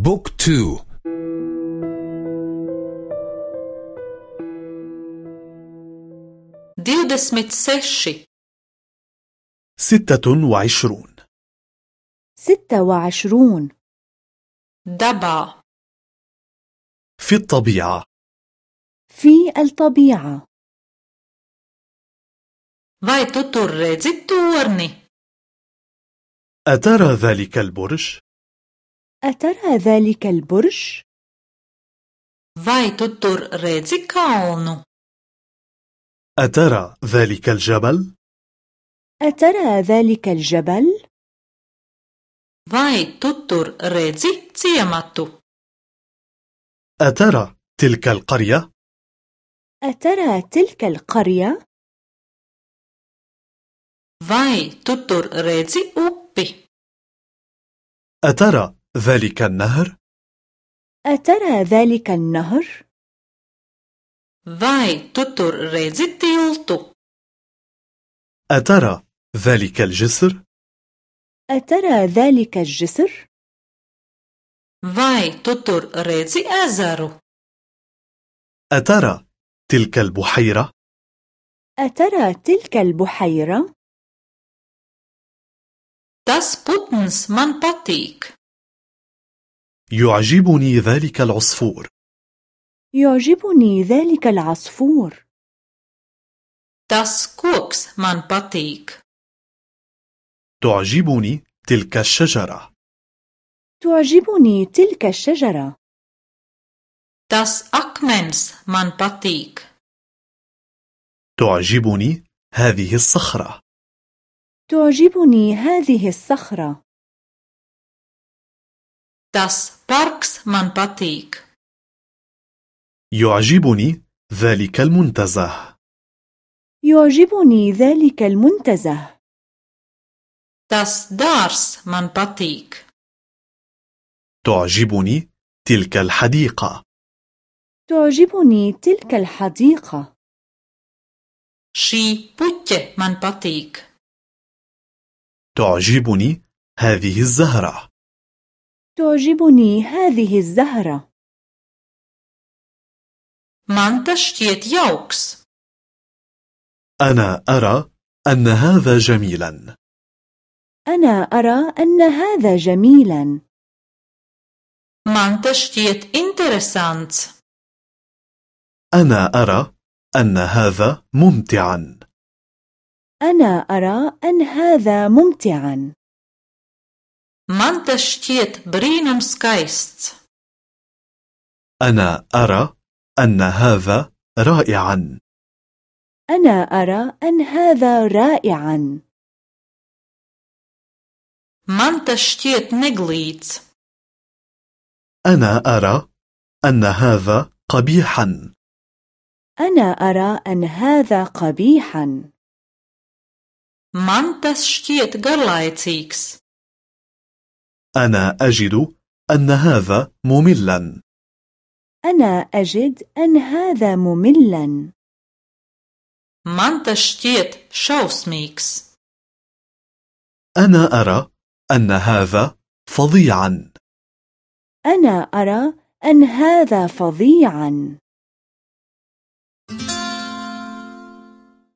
بوك تو divdesmit seši, ستة وعشرون. ستة وعشرون. Dabā, في الطبيعة. في الطبيعة. Vai tu tur redzi torni? أترى ذلك البرج؟ أترى ذلك البرج؟ Vai tu tur redzi kalnu? أترى ذلك الجبل؟ أترى ذلك الجبل؟ Vai tu tur redzi ciematu? أترى تلك القرية؟ أترى تلك القرية؟ Vai tu tur redzi upi? أترى ذلك النهر؟ أترى ذلك النهر؟ Vai tu tur redzi tiltu? أترى ذلك الجسر؟ أترى ذلك الجسر؟ Vai tu tur redzi ezeru? أترى تلك البحيرة؟ أترى تلك البحيرة؟ Tas putns man patīk. يعجبني ذلك العصفور. يعجبني ذلك العصفور. Tas koks man patīk. تعجبني تلك الشجرة. تعجبني تلك الشجرة. Tas akmens man patīk. تعجبني هذه الصخرة. تعجبني هذه الصخرة. Tas parks man patīk. يعجبني ذلك المنتزه يعجبني ذلك المنتزه Tas dārs man patīk. تعجبني تلك الحديقة تعجبني تلك الحديقة Šī puķe man patīk. تعجبني هذه الزهرة تعجبني هذه الزهرة. Man tas šķiet jauks. أنا أرى أن هذا جميلا. أنا أرى أن هذا جميلا. Man tas šķiet interesants. أنا أرى أن هذا ممتعا. أنا أرى أن هذا ممتعا. Man tas šķiet brīnum skaists. أنا أرى أن هذا رائعا أنا أرى أن هذا رائعا Man tas šķiet neglīts. أنا أرى أن هذا قبيحا أنا أرى أن هذا قبيحا Man tas šķiet garlaicīgs. أنا أجد أن هذا مملا. أنا أجد أن هذا مملا. Man tas šķiet šausmīgs. أنا أرى أن هذا فظيعا. أنا أرى أن هذا فظيعا.